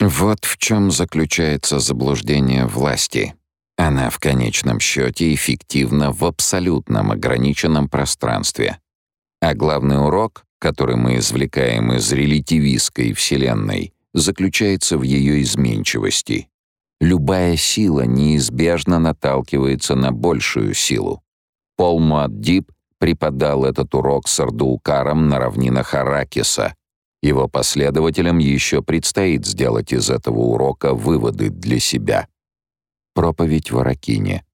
Вот в чем заключается заблуждение власти. Она в конечном счете эффективна в абсолютном ограниченном пространстве. А главный урок, который мы извлекаем из релятивистской Вселенной, заключается в ее изменчивости. Любая сила неизбежно наталкивается на большую силу. Пол Муаддиб преподал этот урок сардуукарам на равнинах Аракиса. Его последователям еще предстоит сделать из этого урока выводы для себя. Проповедь в Аракине.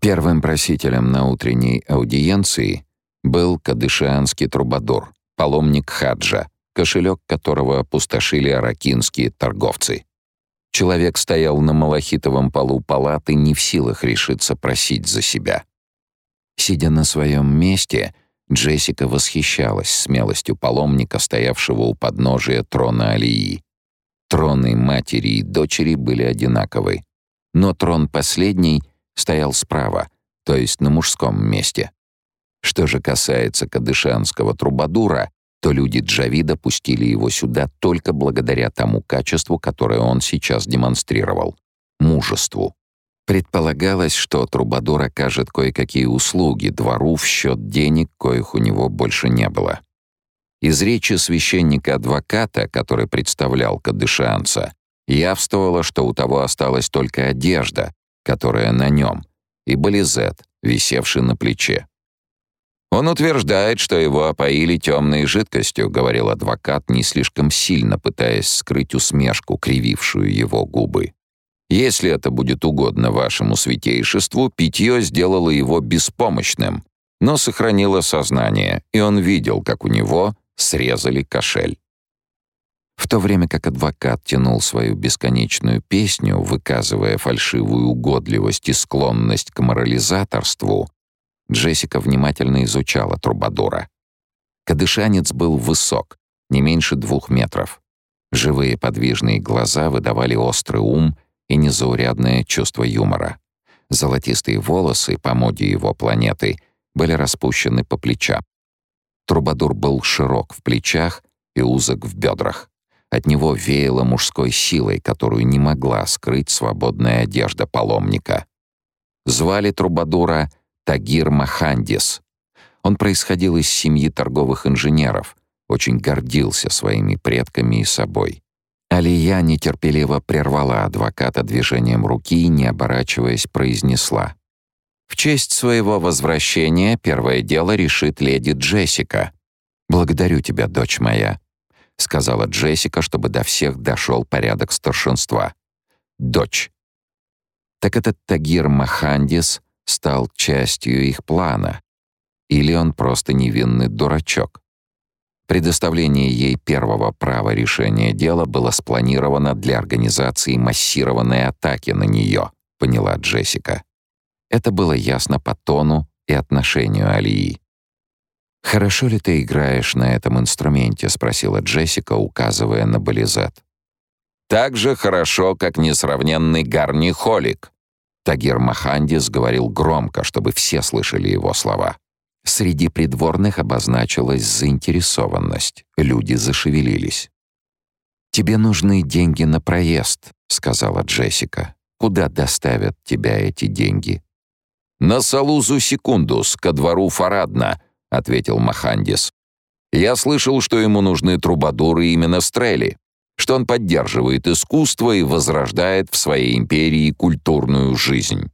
Первым просителем на утренней аудиенции был кадышианский трубадур, паломник Хаджа, кошелек которого опустошили аракинские торговцы. Человек стоял на малахитовом полу палаты, не в силах решиться просить за себя. Сидя на своем месте, Джессика восхищалась смелостью паломника, стоявшего у подножия трона Алии. Троны матери и дочери были одинаковы, но трон последний стоял справа, то есть на мужском месте. Что же касается кадышанского трубадура, то люди Джавида пустили его сюда только благодаря тому качеству, которое он сейчас демонстрировал — мужеству. Предполагалось, что Трубадур окажет кое-какие услуги двору в счет денег, коих у него больше не было. Из речи священника-адвоката, который представлял кадышанца, явствовало, что у того осталась только одежда, которая на нем, и бализет, висевший на плече. «Он утверждает, что его опоили темной жидкостью», — говорил адвокат, не слишком сильно пытаясь скрыть усмешку, кривившую его губы. Если это будет угодно вашему святейшеству, питье сделало его беспомощным, но сохранило сознание, и он видел, как у него срезали кошель. В то время как адвокат тянул свою бесконечную песню, выказывая фальшивую угодливость и склонность к морализаторству, Джессика внимательно изучала Трубадура. Кадышанец был высок, не меньше двух метров. Живые подвижные глаза выдавали острый ум — и незаурядное чувство юмора. Золотистые волосы по моде его планеты были распущены по плечам. Трубадур был широк в плечах и узок в бедрах. От него веяло мужской силой, которую не могла скрыть свободная одежда паломника. Звали Трубадура Тагир Махандис. Он происходил из семьи торговых инженеров, очень гордился своими предками и собой. Алия нетерпеливо прервала адвоката движением руки и, не оборачиваясь, произнесла. «В честь своего возвращения первое дело решит леди Джессика. Благодарю тебя, дочь моя», — сказала Джессика, чтобы до всех дошел порядок старшинства. «Дочь». Так этот Тагир Махандис стал частью их плана. Или он просто невинный дурачок? Предоставление ей первого права решения дела было спланировано для организации массированной атаки на нее, поняла Джессика. Это было ясно по тону и отношению Алии. «Хорошо ли ты играешь на этом инструменте?» — спросила Джессика, указывая на бализет. «Так же хорошо, как несравненный Гарни Холик», Тагир Махандис говорил громко, чтобы все слышали его слова. Среди придворных обозначилась заинтересованность. Люди зашевелились. «Тебе нужны деньги на проезд», — сказала Джессика. «Куда доставят тебя эти деньги?» «На Салузу Секундус, ко двору Фарадна», — ответил Махандис. «Я слышал, что ему нужны трубадуры именно Стрели, что он поддерживает искусство и возрождает в своей империи культурную жизнь».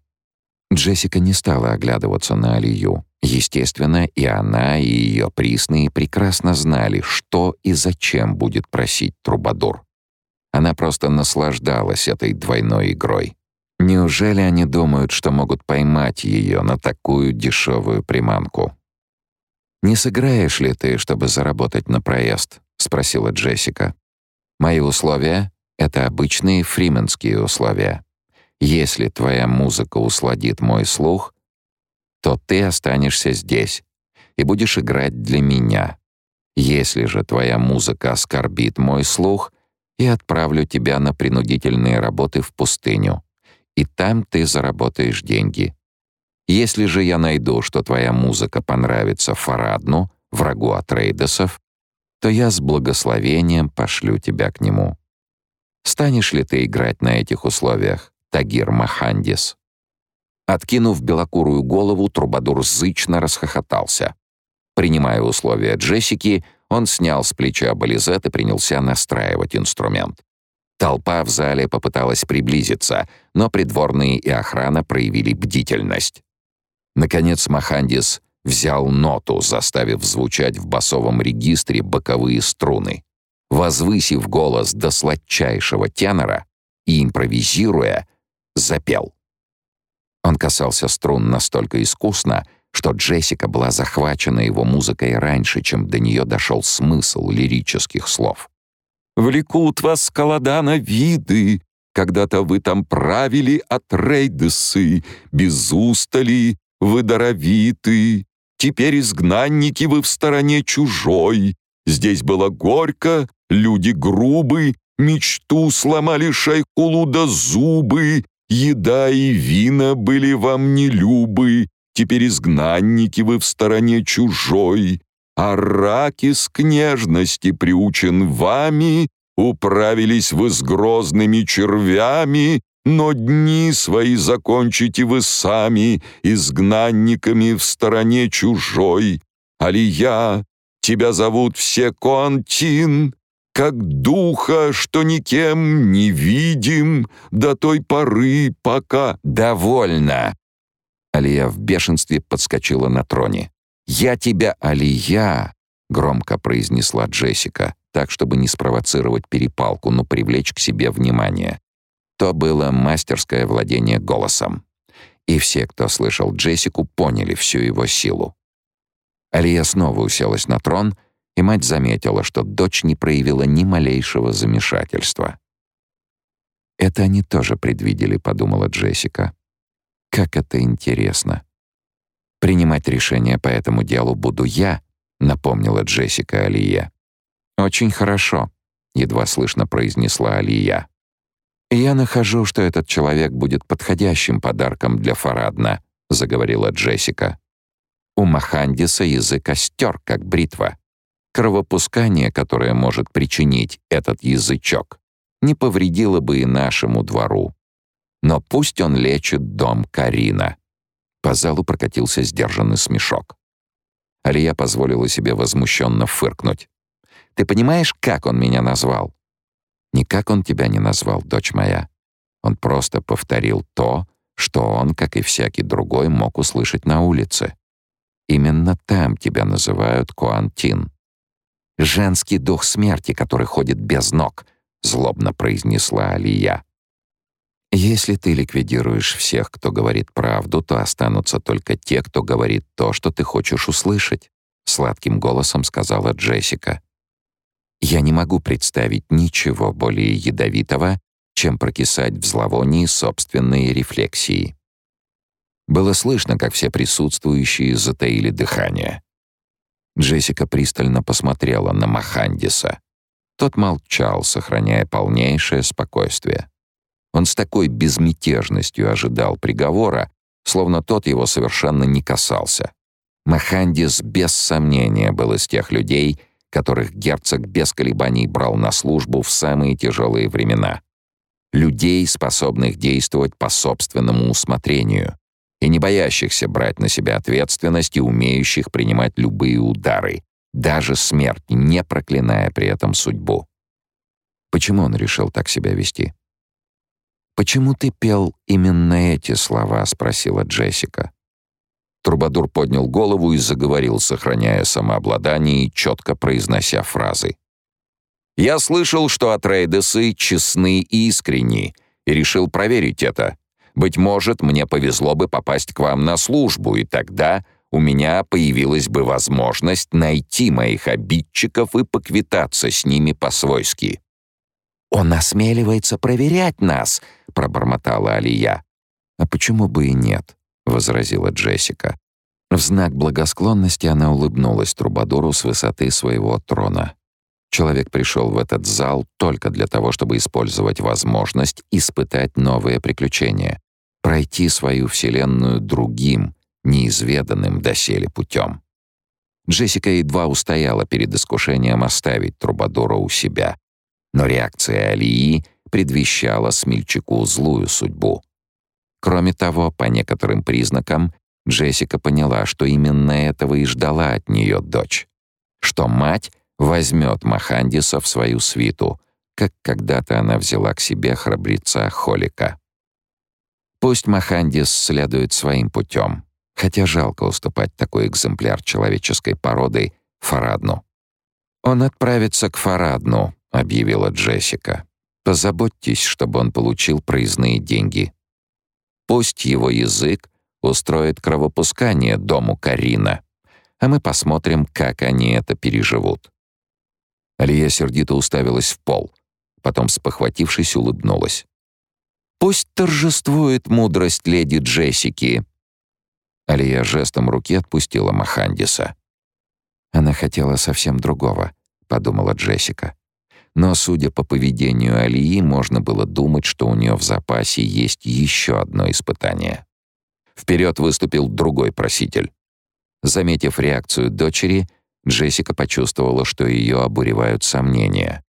Джессика не стала оглядываться на Алию. Естественно, и она, и ее присные прекрасно знали, что и зачем будет просить Трубадур. Она просто наслаждалась этой двойной игрой. Неужели они думают, что могут поймать ее на такую дешевую приманку? «Не сыграешь ли ты, чтобы заработать на проезд?» — спросила Джессика. «Мои условия — это обычные фрименские условия. Если твоя музыка усладит мой слух, то ты останешься здесь и будешь играть для меня. Если же твоя музыка оскорбит мой слух, я отправлю тебя на принудительные работы в пустыню, и там ты заработаешь деньги. Если же я найду, что твоя музыка понравится Фарадну, врагу Атрейдесов, то я с благословением пошлю тебя к нему. Станешь ли ты играть на этих условиях, Тагир Махандис?» Откинув белокурую голову, Трубадур зычно расхохотался. Принимая условия Джессики, он снял с плеча бализет и принялся настраивать инструмент. Толпа в зале попыталась приблизиться, но придворные и охрана проявили бдительность. Наконец Махандис взял ноту, заставив звучать в басовом регистре боковые струны. Возвысив голос до сладчайшего тенора и импровизируя, запел. Он касался струн настолько искусно, что Джессика была захвачена его музыкой раньше, чем до нее дошел смысл лирических слов. «Влекут вас с Каладана виды, когда-то вы там правили от Рейдесы, без устали вы даровиты, теперь изгнанники вы в стороне чужой. Здесь было горько, люди грубы, мечту сломали шайкулу до зубы, еда и вина были вам нелюбы, теперь изгнанники вы в стороне чужой. А раки с княжности приучен вами, управились вы с грозными червями, но дни свои закончите вы сами, изгнанниками в стороне чужой. Алия, тебя зовут все Контин, как духа, что никем не видим до той поры, пока... Довольно!» Алия в бешенстве подскочила на троне. «Я тебя, Алия!» — громко произнесла Джессика, так, чтобы не спровоцировать перепалку, но привлечь к себе внимание. То было мастерское владение голосом. И все, кто слышал Джессику, поняли всю его силу. Алия снова уселась на трон, и мать заметила, что дочь не проявила ни малейшего замешательства. «Это они тоже предвидели», — подумала Джессика. «Как это интересно!» «Принимать решение по этому делу буду я», — напомнила Джессика Алия. «Очень хорошо», — едва слышно произнесла Алия. «Я нахожу, что этот человек будет подходящим подарком для Фарадна», — заговорила Джессика. «У Махандиса язык остер, как бритва. Кровопускание, которое может причинить этот язычок, не повредило бы и нашему двору. Но пусть он лечит дом Карина». По залу прокатился сдержанный смешок. Алия позволила себе возмущенно фыркнуть. «Ты понимаешь, как он меня назвал? Никак он тебя не назвал, дочь моя. Он просто повторил то, что он, как и всякий другой, мог услышать на улице. Именно там тебя называют Куантин. «Женский дух смерти, который ходит без ног», — злобно произнесла Алия. «Если ты ликвидируешь всех, кто говорит правду, то останутся только те, кто говорит то, что ты хочешь услышать», — сладким голосом сказала Джессика. Я не могу представить ничего более ядовитого, чем прокисать в зловонии собственные рефлексии. Было слышно, как все присутствующие затаили дыхание. Джессика пристально посмотрела на Махандиса. Тот молчал, сохраняя полнейшее спокойствие. Он с такой безмятежностью ожидал приговора, словно тот его совершенно не касался. Махандис без сомнения был из тех людей, которых герцог без колебаний брал на службу в самые тяжелые времена. Людей, способных действовать по собственному усмотрению и не боящихся брать на себя ответственность и умеющих принимать любые удары, даже смерть, не проклиная при этом судьбу. Почему он решил так себя вести? «Почему ты пел именно эти слова?» — спросила Джессика. Трубадур поднял голову и заговорил, сохраняя самообладание и четко произнося фразы. «Я слышал, что Атрейдесы честны и искренни, и решил проверить это. Быть может, мне повезло бы попасть к вам на службу, и тогда у меня появилась бы возможность найти моих обидчиков и поквитаться с ними по-свойски». «Он осмеливается проверять нас», — пробормотала Алия. «А почему бы и нет?» — возразила Джессика. В знак благосклонности она улыбнулась Трубадуру с высоты своего трона. Человек пришел в этот зал только для того, чтобы использовать возможность испытать новые приключения, пройти свою вселенную другим, неизведанным доселе путем. Джессика едва устояла перед искушением оставить Трубадура у себя. Но реакция Алии предвещала смельчаку злую судьбу. Кроме того, по некоторым признакам, Джессика поняла, что именно этого и ждала от нее дочь. Что мать возьмет Махандиса в свою свиту, как когда-то она взяла к себе храбреца Холика. Пусть Махандис следует своим путем, хотя жалко уступать такой экземпляр человеческой породы Фарадну. «Он отправится к Фарадну», — объявила Джессика. «Позаботьтесь, чтобы он получил проездные деньги. Пусть его язык устроит кровопускание дому Карина, а мы посмотрим, как они это переживут». Алия сердито уставилась в пол, потом, спохватившись, улыбнулась. «Пусть торжествует мудрость леди Джессики», Алия жестом руки отпустила Махандиса. «Она хотела совсем другого», — подумала Джессика. Но, судя по поведению Алии, можно было думать, что у нее в запасе есть еще одно испытание. Вперед выступил другой проситель. Заметив реакцию дочери, Джессика почувствовала, что ее обуревают сомнения.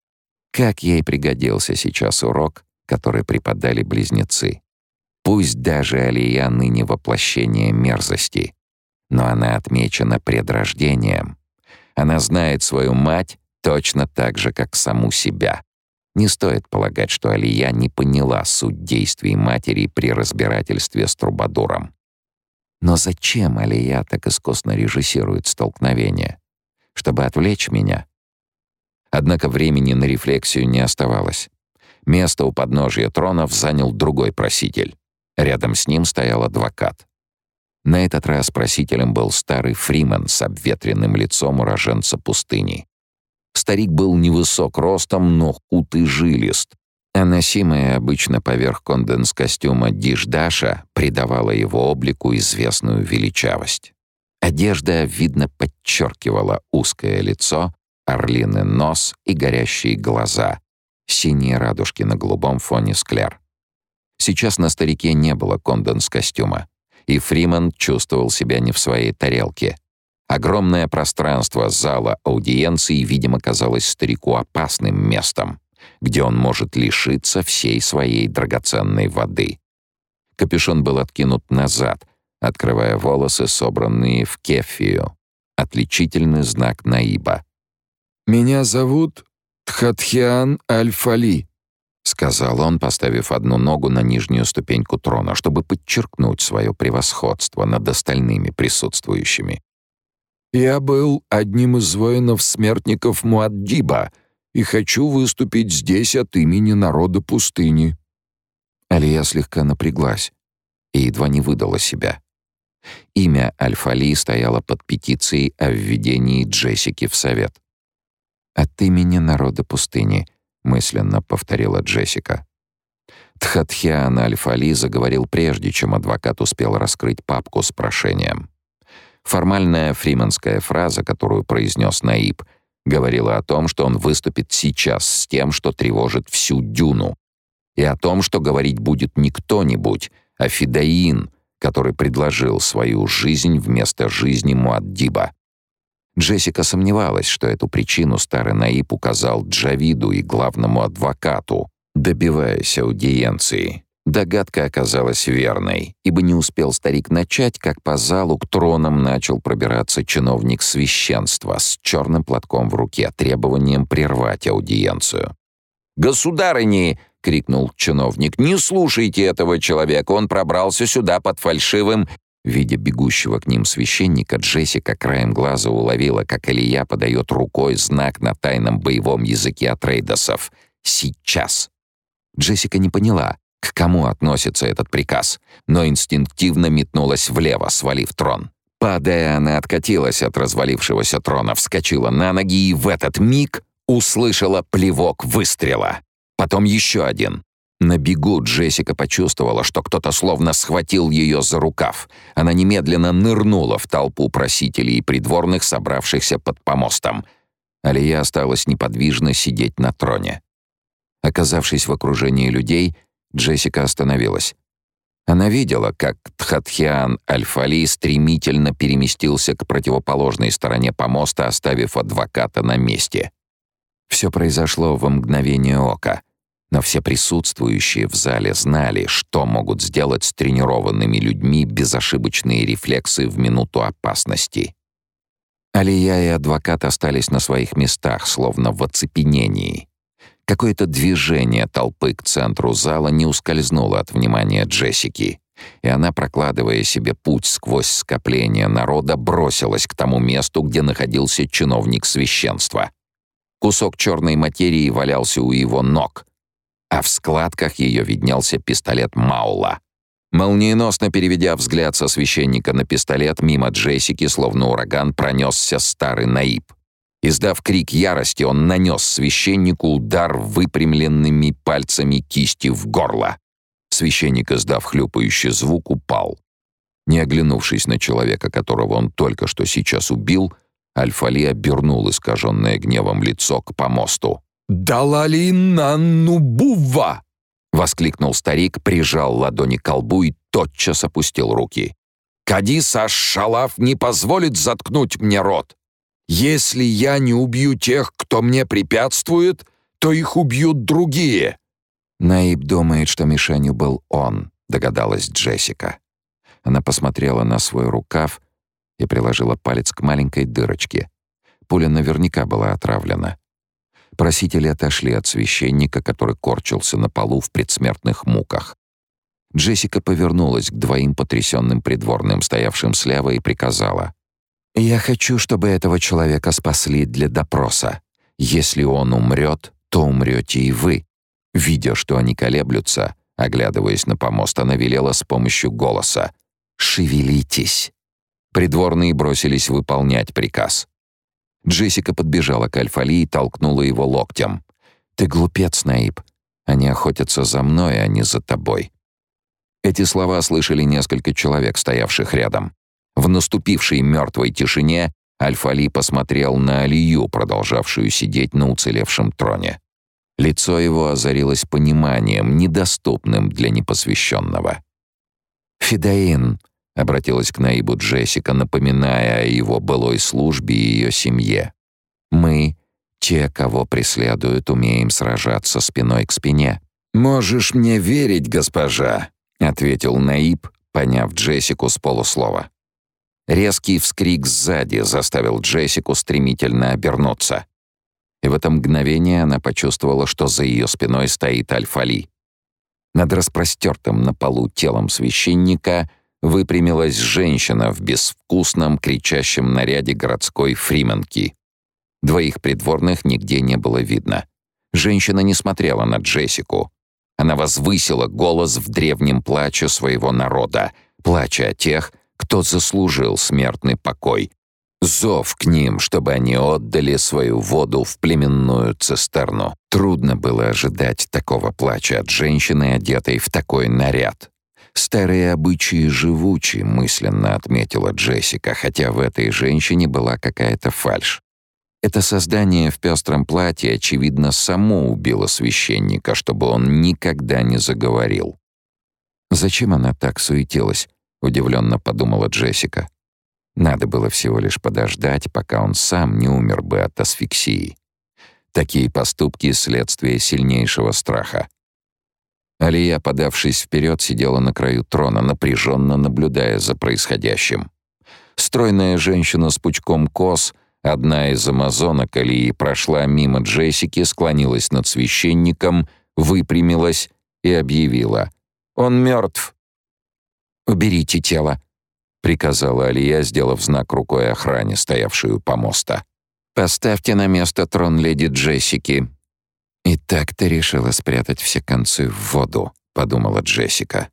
Как ей пригодился сейчас урок, который преподали близнецы? Пусть даже Алия ныне воплощение мерзости, но она отмечена предрождением. Она знает свою мать точно так же, как саму себя. Не стоит полагать, что Алия не поняла суть действий матери при разбирательстве с Трубадуром. Но зачем Алия так искусно режиссирует столкновение? Чтобы отвлечь меня? Однако времени на рефлексию не оставалось. Место у подножия тронов занял другой проситель. Рядом с ним стоял адвокат. На этот раз просителем был старый Фриман с обветренным лицом уроженца пустыни. Старик был невысок ростом, но худ и жилист, а носимая обычно поверх конденс-костюма диждаша придавала его облику известную величавость. Одежда, видно, подчеркивала узкое лицо, орлиный нос и горящие глаза, синие радужки на голубом фоне склер. Сейчас на старике не было конденс-костюма, и Фриман чувствовал себя не в своей тарелке. Огромное пространство зала аудиенции, видимо, казалось старику опасным местом, где он может лишиться всей своей драгоценной воды. Капюшон был откинут назад, открывая волосы, собранные в кефию. Отличительный знак Наиба. «Меня зовут Тхатхиан Аль-Фали», — сказал он, поставив одну ногу на нижнюю ступеньку трона, чтобы подчеркнуть свое превосходство над остальными присутствующими. «Я был одним из воинов-смертников Муаддиба и хочу выступить здесь от имени народа пустыни». Алия слегка напряглась и едва не выдала себя. Имя Альфали стояло под петицией о введении Джессики в совет. «От имени народа пустыни», мысленно повторила Джессика. Тхатхиан Аль-Фали заговорил прежде, чем адвокат успел раскрыть папку с прошением. Формальная фриманская фраза, которую произнес Наиб, говорила о том, что он выступит сейчас с тем, что тревожит всю дюну, и о том, что говорить будет не кто-нибудь, а Фидаин, который предложил свою жизнь вместо жизни Муаддиба. Джессика сомневалась, что эту причину старый Наиб указал Джавиду и главному адвокату, добиваясь аудиенции. Догадка оказалась верной, ибо не успел старик начать, как по залу к тронам начал пробираться чиновник священства с черным платком в руке, требованием прервать аудиенцию. «Государыни!» — крикнул чиновник. «Не слушайте этого человека, он пробрался сюда под фальшивым Видя бегущего к ним священника, Джессика краем глаза уловила, как Илья подает рукой знак на тайном боевом языке Атрейдосов. «Сейчас!» Джессика не поняла, к кому относится этот приказ, но инстинктивно метнулась влево, свалив трон. Падая, она откатилась от развалившегося трона, вскочила на ноги и в этот миг услышала плевок выстрела. Потом еще один. На бегу Джессика почувствовала, что кто-то словно схватил ее за рукав. Она немедленно нырнула в толпу просителей и придворных, собравшихся под помостом. Алия осталась неподвижно сидеть на троне. Оказавшись в окружении людей, Джессика остановилась. Она видела, как Тхатхиан Аль-Фали стремительно переместился к противоположной стороне помоста, оставив адвоката на месте. Все произошло в мгновение ока, но все присутствующие в зале знали, что могут сделать с тренированными людьми безошибочные рефлексы в минуту опасности. Алия и адвокат остались на своих местах, словно в оцепенении. Какое-то движение толпы к центру зала не ускользнуло от внимания Джессики, и она, прокладывая себе путь сквозь скопление народа, бросилась к тому месту, где находился чиновник священства. Кусок черной материи валялся у его ног, а в складках ее виднелся пистолет Маула. Молниеносно переведя взгляд со священника на пистолет, мимо Джессики, словно ураган, пронесся старый Наиб. Издав крик ярости, он нанес священнику удар выпрямленными пальцами кисти в горло. Священник, издав хлюпающий звук, упал. Не оглянувшись на человека, которого он только что сейчас убил, Альфали обернул искаженное гневом лицо к помосту. «Далалина Нубува!» — воскликнул старик, прижал ладони к колбу и тотчас опустил руки. «Кадис Аш-Шалаф не позволит заткнуть мне рот. Если я не убью тех, кто мне препятствует, то их убьют другие». Наиб думает, что мишенью был он, догадалась Джессика. Она посмотрела на свой рукав и приложила палец к маленькой дырочке. Пуля наверняка была отравлена. Просители отошли от священника, который корчился на полу в предсмертных муках. Джессика повернулась к двоим потрясенным придворным, стоявшим слева, и приказала. «Я хочу, чтобы этого человека спасли для допроса. Если он умрет, то умрете и вы». Видя, что они колеблются, оглядываясь на помост, она велела с помощью голоса «Шевелитесь». Придворные бросились выполнять приказ. Джессика подбежала к Альфали и толкнула его локтем. «Ты глупец, Наиб. Они охотятся за мной, а не за тобой». Эти слова слышали несколько человек, стоявших рядом. В наступившей мертвой тишине Альфали посмотрел на Алию, продолжавшую сидеть на уцелевшем троне. Лицо его озарилось пониманием, недоступным для непосвященного. «Фидаин», — обратилась к Наибу Джессика, напоминая о его былой службе и ее семье. «Мы, те, кого преследуют, умеем сражаться спиной к спине». «Можешь мне верить, госпожа», — ответил Наиб, поняв Джессику с полуслова. Резкий вскрик сзади заставил Джессику стремительно обернуться. И в это мгновение она почувствовала, что за ее спиной стоит Альфали. Над распростертым на полу телом священника выпрямилась женщина в безвкусном кричащем наряде городской фрименки. Двоих придворных нигде не было видно. Женщина не смотрела на Джессику. Она возвысила голос в древнем плаче своего народа, плача о тех, кто заслужил смертный покой. Зов к ним, чтобы они отдали свою воду в племенную цистерну. Трудно было ожидать такого плача от женщины, одетой в такой наряд. «Старые обычаи живучи», — мысленно отметила Джессика, хотя в этой женщине была какая-то фальшь. Это создание в пестром платье, очевидно, само убило священника, чтобы он никогда не заговорил. Зачем она так суетилась? — удивленно подумала Джессика. Надо было всего лишь подождать, пока он сам не умер бы от асфиксии. Такие поступки — следствие сильнейшего страха. Алия, подавшись вперед, сидела на краю трона, напряженно наблюдая за происходящим. Стройная женщина с пучком кос, одна из амазонок Алии, прошла мимо Джессики, склонилась над священником, выпрямилась и объявила. «Он мертв!» «Уберите тело», — приказала Алия, сделав знак рукой охране, стоявшую помоста. «Поставьте на место трон леди Джессики». «И так ты решила спрятать все концы в воду», — подумала Джессика.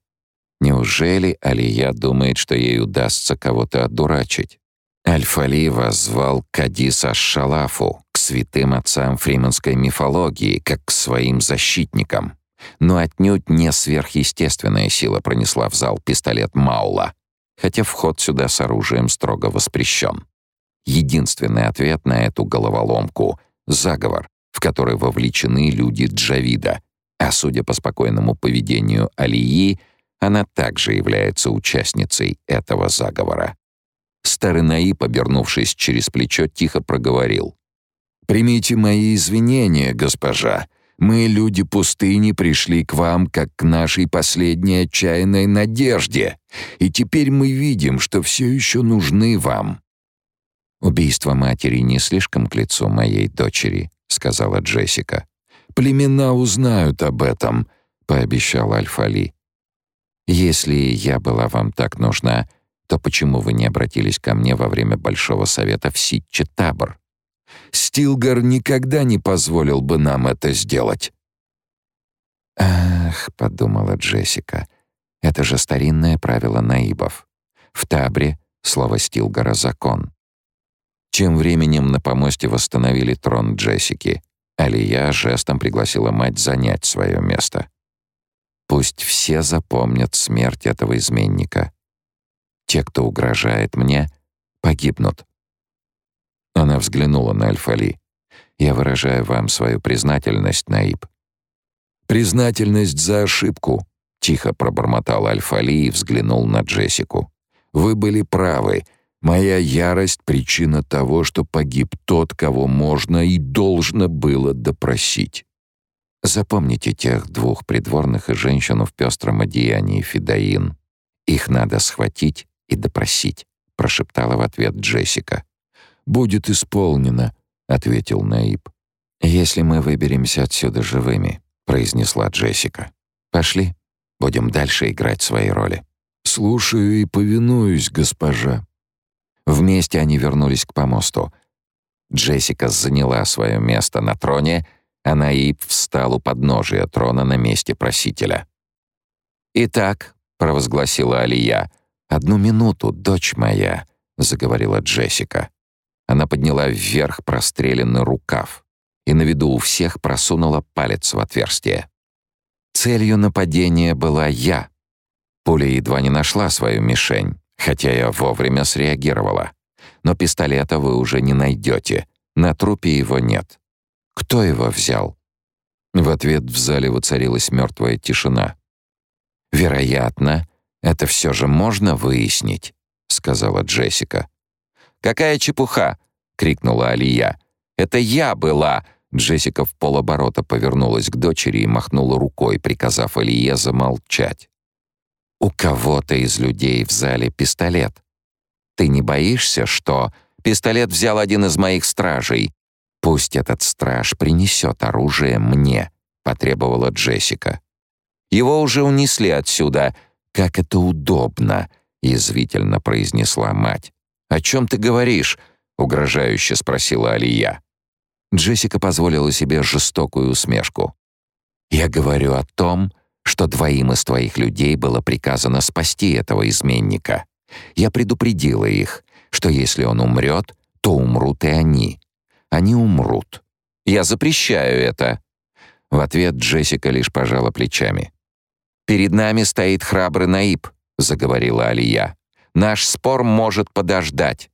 «Неужели Алия думает, что ей удастся кого-то одурачить?» Альфали Кадиса Шалафу, к святым отцам фриманской мифологии, как к своим защитникам. Но отнюдь не сверхъестественная сила пронесла в зал пистолет Маула, хотя вход сюда с оружием строго воспрещен. Единственный ответ на эту головоломку — заговор, в который вовлечены люди Джавида, а судя по спокойному поведению Алии, Она также является участницей этого заговора. Старый Наиб, обернувшись через плечо, тихо проговорил. «Примите мои извинения, госпожа. Мы, люди пустыни, пришли к вам как к нашей последней отчаянной надежде, и теперь мы видим, что все еще нужны вам». «Убийство матери не слишком к лицу моей дочери», — сказала Джессика. «Племена узнают об этом», — пообещал Альфали. «Если я была вам так нужна, то почему вы не обратились ко мне во время Большого Совета в Ситче-Табор?» Стилгар никогда не позволил бы нам это сделать. «Ах», — подумала Джессика, — «это же старинное правило наибов. В Табре слово Стилгара — закон». Тем временем на помосте восстановили трон Джессики. Алия жестом пригласила мать занять свое место. «Пусть все запомнят смерть этого изменника. Те, кто угрожает мне, погибнут. Она взглянула на Альфали. «Я выражаю вам свою признательность, Наиб». «Признательность за ошибку», — тихо пробормотал Альфали и взглянул на Джессику. «Вы были правы. Моя ярость — причина того, что погиб тот, кого можно и должно было допросить». Запомните тех двух придворных и женщину в пестром одеянии Фидаин. Их надо схватить и допросить», — прошептала в ответ Джессика будет исполнено», — ответил Наиб. «Если мы выберемся отсюда живыми», — произнесла Джессика. «Пошли, будем дальше играть свои роли». «Слушаю и повинуюсь, госпожа». Вместе они вернулись к помосту. Джессика заняла свое место на троне, а Наиб встал у подножия трона на месте просителя. «Итак», — провозгласила Алия, — «одну минуту, дочь моя», — заговорила Джессика. Она подняла вверх простреленный рукав и на виду у всех просунула палец в отверстие. Целью нападения была я. Пуля едва не нашла свою мишень, хотя я вовремя среагировала. Но пистолета вы уже не найдете, на трупе его нет. Кто его взял? В ответ в зале воцарилась мертвая тишина. «Вероятно, это все же можно выяснить», — сказала Джессика. «Какая чепуха!» — крикнула Алия. «Это я была!» Джессика в полоборота повернулась к дочери и махнула рукой, приказав Алие замолчать. «У кого-то из людей в зале пистолет. Ты не боишься, что...» «Пистолет взял один из моих стражей. Пусть этот страж принесет оружие мне», — потребовала Джессика. «Его уже унесли отсюда. Как это удобно!» — язвительно произнесла мать. «О чем ты говоришь?» — угрожающе спросила Алия. Джессика позволила себе жестокую усмешку. «Я говорю о том, что двоим из твоих людей было приказано спасти этого изменника. Я предупредила их, что если он умрет, то умрут и они. Они умрут. Я запрещаю это». В ответ Джессика лишь пожала плечами. «Перед нами стоит храбрый Наиб», — заговорила Алия. Наш спор может подождать».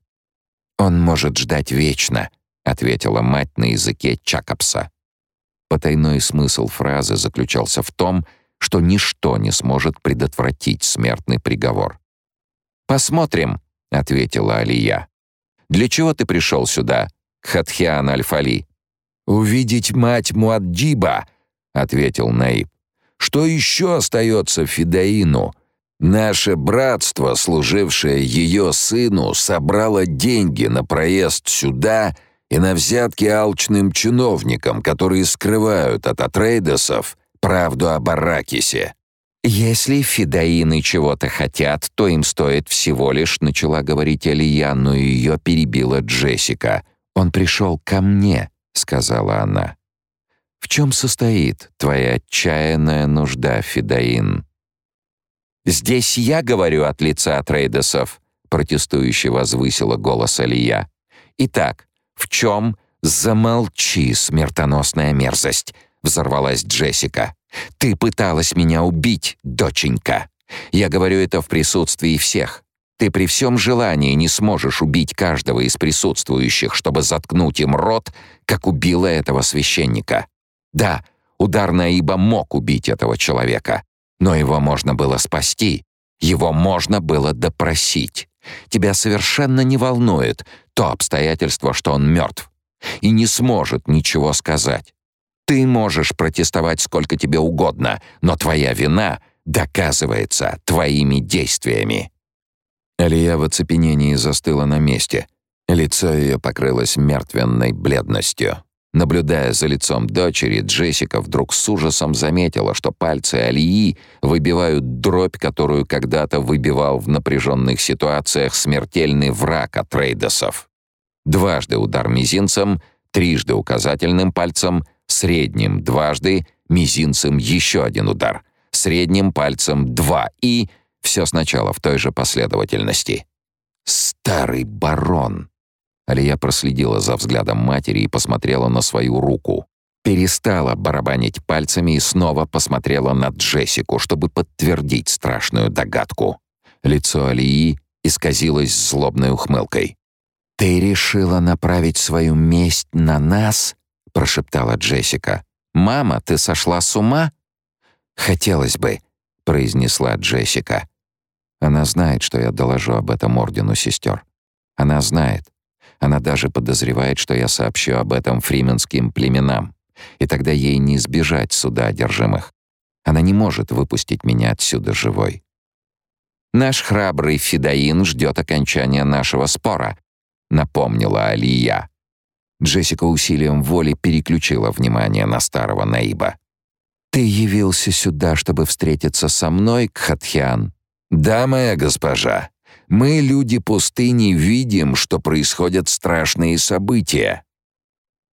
«Он может ждать вечно», — ответила мать на языке Чакапса. Потайной смысл фразы заключался в том, что ничто не сможет предотвратить смертный приговор. «Посмотрим», — ответила Алия. «Для чего ты пришел сюда, Хатхиан Аль-Фали?» «Увидеть мать Муаддиба», — ответил Наиб. «Что еще остается Фидаину, Наше братство, служившее ее сыну, собрало деньги на проезд сюда и на взятки алчным чиновникам, которые скрывают от Атрейдесов правду о Баракисе. «Если фидаины чего-то хотят, то им стоит всего лишь», — начала говорить Алия, но ее перебила Джессика. «Он пришел ко мне», — сказала она. «В чем состоит твоя отчаянная нужда, Фидаин?» «Здесь я говорю от лица трейдесов», — протестующе возвысила голос Алия. «Итак, в чем «Замолчи, смертоносная мерзость!» — взорвалась Джессика. «Ты пыталась меня убить, доченька. Я говорю это в присутствии всех. Ты при всем желании не сможешь убить каждого из присутствующих, чтобы заткнуть им рот, как убила этого священника. Да, удар Наиба мог убить этого человека, Но его можно было спасти, его можно было допросить. Тебя совершенно не волнует то обстоятельство, что он мертв и не сможет ничего сказать. Ты можешь протестовать сколько тебе угодно, но твоя вина доказывается твоими действиями. Алия в оцепенении застыла на месте. Лицо ее покрылось мертвенной бледностью. Наблюдая за лицом дочери, Джессика вдруг с ужасом заметила, что пальцы Алии выбивают дробь, которую когда-то выбивал в напряженных ситуациях смертельный враг от рейдосов. Дважды удар мизинцем, трижды указательным пальцем, средним дважды, мизинцем еще один удар, средним пальцем два и... Все сначала в той же последовательности. «Старый барон!» Алия проследила за взглядом матери и посмотрела на свою руку. Перестала барабанить пальцами и снова посмотрела на Джессику, чтобы подтвердить страшную догадку. Лицо Алии исказилось злобной ухмылкой. «Ты решила направить свою месть на нас?» — прошептала Джессика. «Мама, ты сошла с ума?» «Хотелось бы», — произнесла Джессика. Она знает, что я доложу об этом ордену сестер. Она знает. Она даже подозревает, что я сообщу об этом фрименским племенам, и тогда ей не избежать суда одержимых. Она не может выпустить меня отсюда живой. «Наш храбрый Фидаин ждет окончания нашего спора», — напомнила Алия. Джессика усилием воли переключила внимание на старого Наиба. «Ты явился сюда, чтобы встретиться со мной, Кхатхиан?» «Да, моя госпожа», мы, люди пустыни, видим, что происходят страшные события.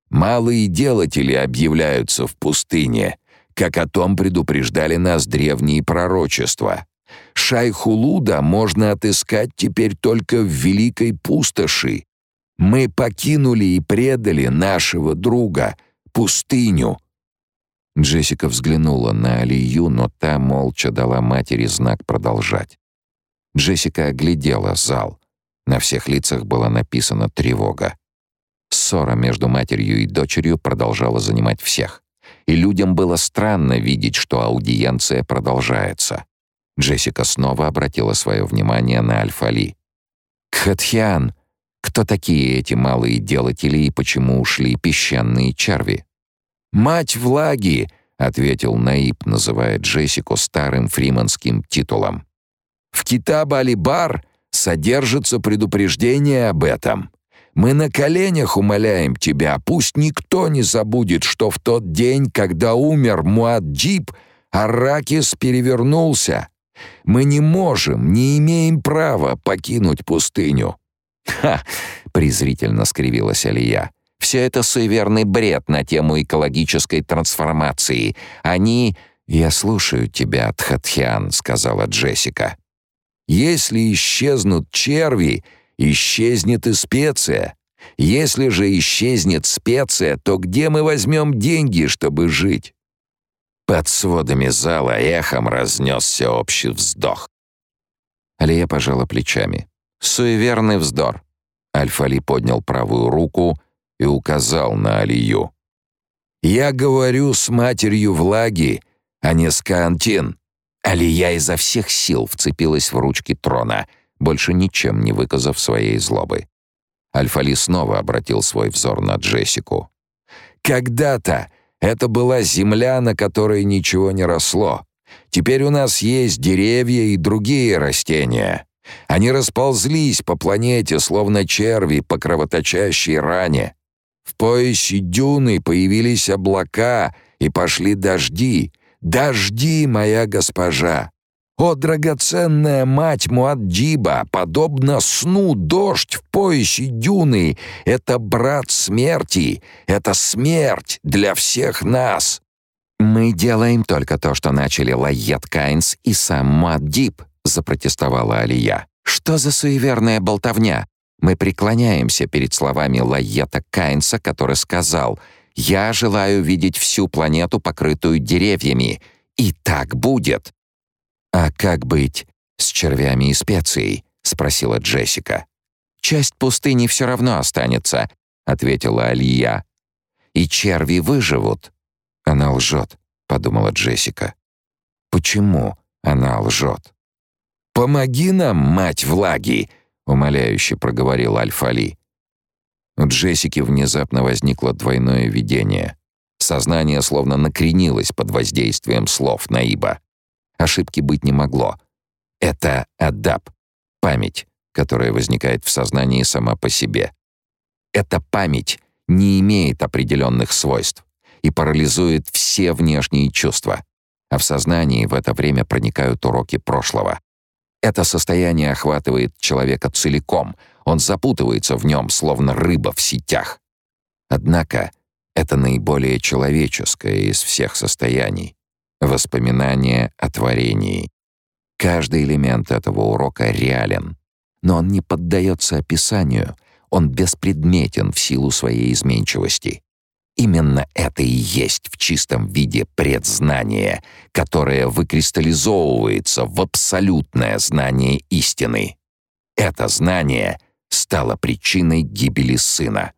Малые делатели объявляются в пустыне, как о том предупреждали нас древние пророчества. Шайхулуда можно отыскать теперь только в великой пустоши. Мы покинули и предали нашего друга, пустыню. Джессика взглянула на Алию, но та молча дала матери знак продолжать. Джессика оглядела зал. На всех лицах была написана тревога. Ссора между матерью и дочерью продолжала занимать всех. И людям было странно видеть, что аудиенция продолжается. Джессика снова обратила свое внимание на Альфали. «Кхатхиан, кто такие эти малые делатели и почему ушли песчаные черви?» «Мать влаги!» — ответил Наиб, называя Джессику старым фриманским титулом. В Китаб-Али-Бар содержится предупреждение об этом. Мы на коленях умоляем тебя, пусть никто не забудет, что в тот день, когда умер Муадджиб, Аракис перевернулся. Мы не можем, не имеем права покинуть пустыню». «Ха!» — презрительно скривилась Алия. «Все это суеверный бред на тему экологической трансформации. Они...» «Я слушаю тебя, Тхатхиан», — сказала Джессика. Если исчезнут черви, исчезнет и специя. Если же исчезнет специя, то где мы возьмем деньги, чтобы жить?» Под сводами зала эхом разнесся общий вздох. Алия пожала плечами. «Суеверный вздор». Альфали поднял правую руку и указал на Алию. «Я говорю с матерью влаги, а не с Каантин. Алия изо всех сил вцепилась в ручки трона, больше ничем не выказав своей злобы. Альфали снова обратил свой взор на Джессику. «Когда-то это была земля, на которой ничего не росло. Теперь у нас есть деревья и другие растения. Они расползлись по планете, словно черви по кровоточащей ране. В поясе дюны появились облака и пошли дожди, Дожди, моя госпожа! О, драгоценная мать Муаддиба, подобно сну дождь в поясе дюны, это брат смерти, это смерть для всех нас. Мы делаем только то, что начали Лайет Кайнс и сам Муаддиб, запротестовала Алия. Что за суеверная болтовня? Мы преклоняемся перед словами Лайета Кайнса, который сказал — я желаю видеть всю планету, покрытую деревьями. И так будет. А как быть с червями и специей? спросила Джессика. Часть пустыни все равно останется, ответила Алия. И черви выживут. Она лжет, подумала Джессика. Почему она лжет? «Помоги нам, мать влаги!» — умоляюще проговорил Альфали. У Джессики внезапно возникло двойное видение. Сознание словно накренилось под воздействием слов Наиба. Ошибки быть не могло. Это адап, память, которая возникает в сознании сама по себе. Эта память не имеет определенных свойств и парализует все внешние чувства, а в сознании в это время проникают уроки прошлого. Это состояние охватывает человека целиком, он запутывается в нем, словно рыба в сетях. Однако это наиболее человеческое из всех состояний — воспоминание о творении. Каждый элемент этого урока реален, но он не поддается описанию, он беспредметен в силу своей изменчивости. Именно это и есть в чистом виде предзнание, которое выкристаллизовывается в абсолютное знание истины. Это знание стало причиной гибели сына.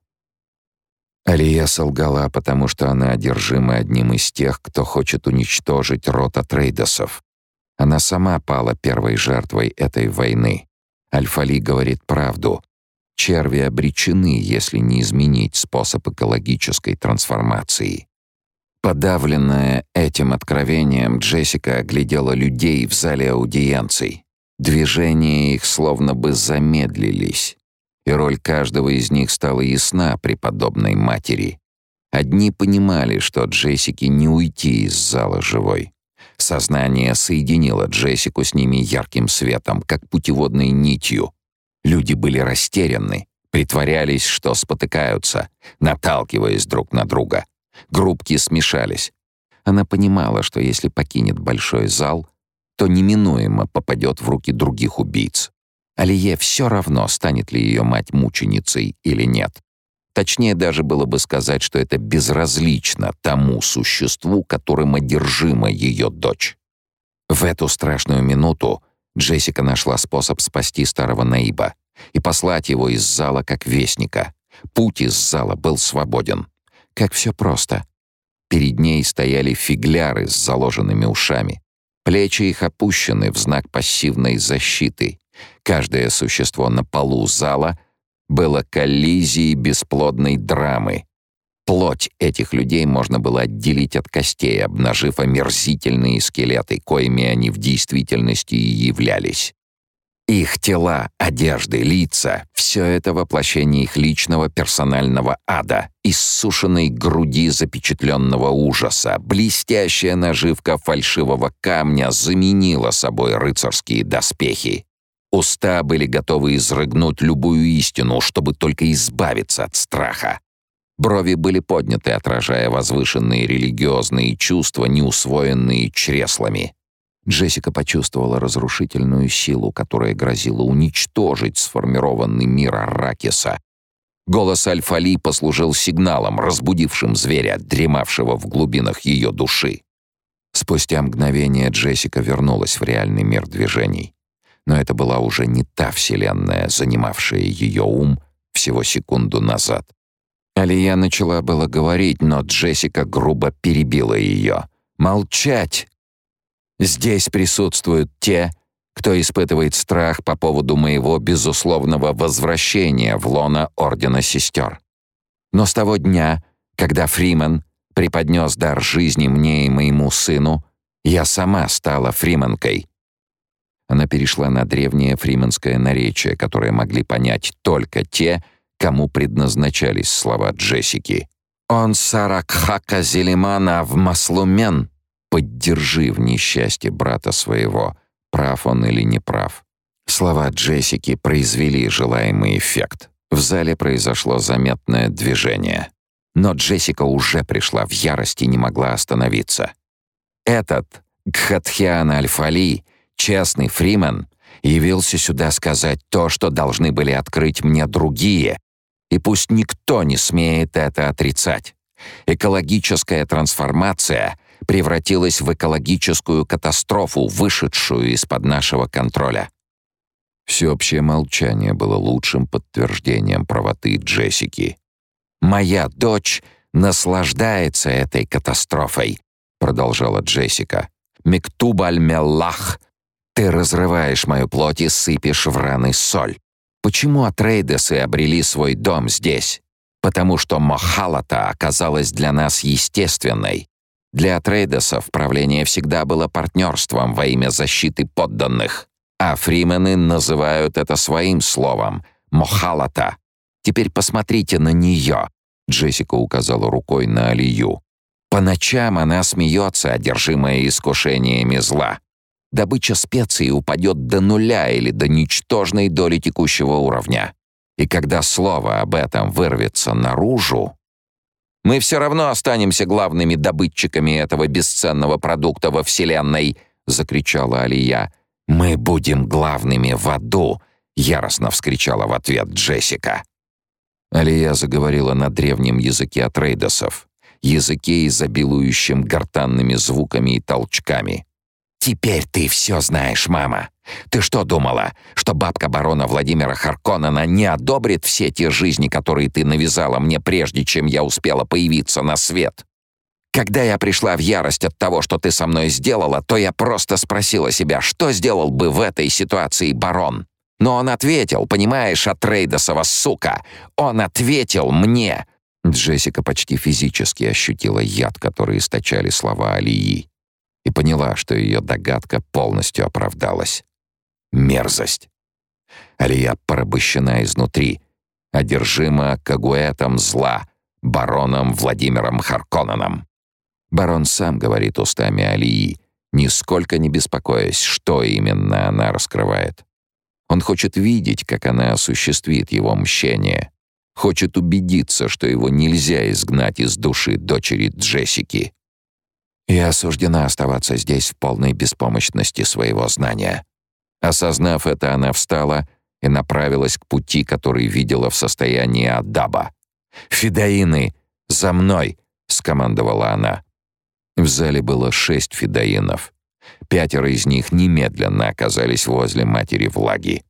Алия солгала, потому что она одержима одним из тех, кто хочет уничтожить род Атрейдосов. Она сама пала первой жертвой этой войны. Альфали говорит правду. Черви обречены, если не изменить способ экологической трансформации. Подавленная этим откровением, Джессика оглядела людей в зале аудиенций. Движения их словно бы замедлились и роль каждого из них стала ясна при подобной матери. Одни понимали, что Джессике не уйти из зала живой. Сознание соединило Джессику с ними ярким светом, как путеводной нитью. Люди были растеряны, притворялись, что спотыкаются, наталкиваясь друг на друга. Группки смешались. Она понимала, что если покинет большой зал, то неминуемо попадет в руки других убийц. Алие все равно, станет ли ее мать мученицей или нет. Точнее даже было бы сказать, что это безразлично тому существу, которым одержима ее дочь. В эту страшную минуту Джессика нашла способ спасти старого Наиба и послать его из зала как вестника. Путь из зала был свободен. Как все просто. Перед ней стояли фигляры с заложенными ушами. Плечи их опущены в знак пассивной защиты, Каждое существо на полу зала было коллизией бесплодной драмы. Плоть этих людей можно было отделить от костей, обнажив омерзительные скелеты, коими они в действительности и являлись. Их тела, одежды, лица — все это воплощение их личного персонального ада, иссушенной груди запечатленного ужаса, блестящая наживка фальшивого камня заменила собой рыцарские доспехи. Уста были готовы изрыгнуть любую истину, чтобы только избавиться от страха. Брови были подняты, отражая возвышенные религиозные чувства, неусвоенные чреслами. Джессика почувствовала разрушительную силу, которая грозила уничтожить сформированный мир Аракиса. Голос Альфали послужил сигналом, разбудившим зверя, дремавшего в глубинах ее души. Спустя мгновение Джессика вернулась в реальный мир движений. Но это была уже не та вселенная, занимавшая ее ум всего секунду назад. Алия начала было говорить, но Джессика грубо перебила ее. «Молчать! Здесь присутствуют те, кто испытывает страх по поводу моего безусловного возвращения в лоно Ордена Сестер. Но с того дня, когда Фриман преподнес дар жизни мне и моему сыну, я сама стала фриманкой, она перешла на древнее фрименское наречие, которое могли понять только те, кому предназначались слова Джессики. «Он саракхака зелимана в маслумен!» «Поддержи в несчастье брата своего, прав он или не прав». Слова Джессики произвели желаемый эффект. В зале произошло заметное движение. Но Джессика уже пришла в ярость и не могла остановиться. Этот Гхатхиан Альфали — честный Фримен явился сюда сказать то, что должны были открыть мне другие, и пусть никто не смеет это отрицать. Экологическая трансформация превратилась в экологическую катастрофу, вышедшую из-под нашего контроля. Всеобщее молчание было лучшим подтверждением правоты Джессики. «Моя дочь наслаждается этой катастрофой», — продолжала Джессика. Мектубаль-меллах. Ты разрываешь мою плоть и сыпешь в раны соль. Почему Атрейдесы обрели свой дом здесь? Потому что Мохалата оказалась для нас естественной. Для Атрейдесов правление всегда было партнерством во имя защиты подданных. А фримены называют это своим словом — Мохалата. Теперь посмотрите на нее. Джессика указала рукой на Алию. По ночам она смеется, одержимая искушениями зла. Добыча специй упадет до нуля или до ничтожной доли текущего уровня. И когда слово об этом вырвется наружу, мы все равно останемся главными добытчиками этого бесценного продукта во Вселенной, закричала Алия. Мы будем главными в аду, яростно вскричала в ответ Джессика. Алия заговорила на древнем языке атрейдосов языке, изобилующем гортанными звуками и толчками. «Теперь ты все знаешь, мама. Ты что думала, что бабка барона Владимира Харконнена не одобрит все те жизни, которые ты навязала мне прежде, чем я успела появиться на свет? Когда я пришла в ярость от того, что ты со мной сделала, то я просто спросила себя, что сделал бы в этой ситуации барон. Но он ответил, понимаешь, от Рейдосова сука, он ответил мне — Джессика почти физически ощутила яд, который источали слова Алии, и поняла, что ее догадка полностью оправдалась. Мерзость. Алия порабощена изнутри, одержима кагуэтом зла, бароном Владимиром Харконненом. Барон сам говорит устами Алии, нисколько не беспокоясь, что именно она раскрывает. Он хочет видеть, как она осуществит его мщение — хочет убедиться, что его нельзя изгнать из души дочери Джессики. И осуждена оставаться здесь в полной беспомощности своего знания. Осознав это, она встала и направилась к пути, который видела в состоянии Адаба. «Фидаины, за мной!» — скомандовала она. В зале было шесть фидаинов. Пятеро из них немедленно оказались возле матери Влаги.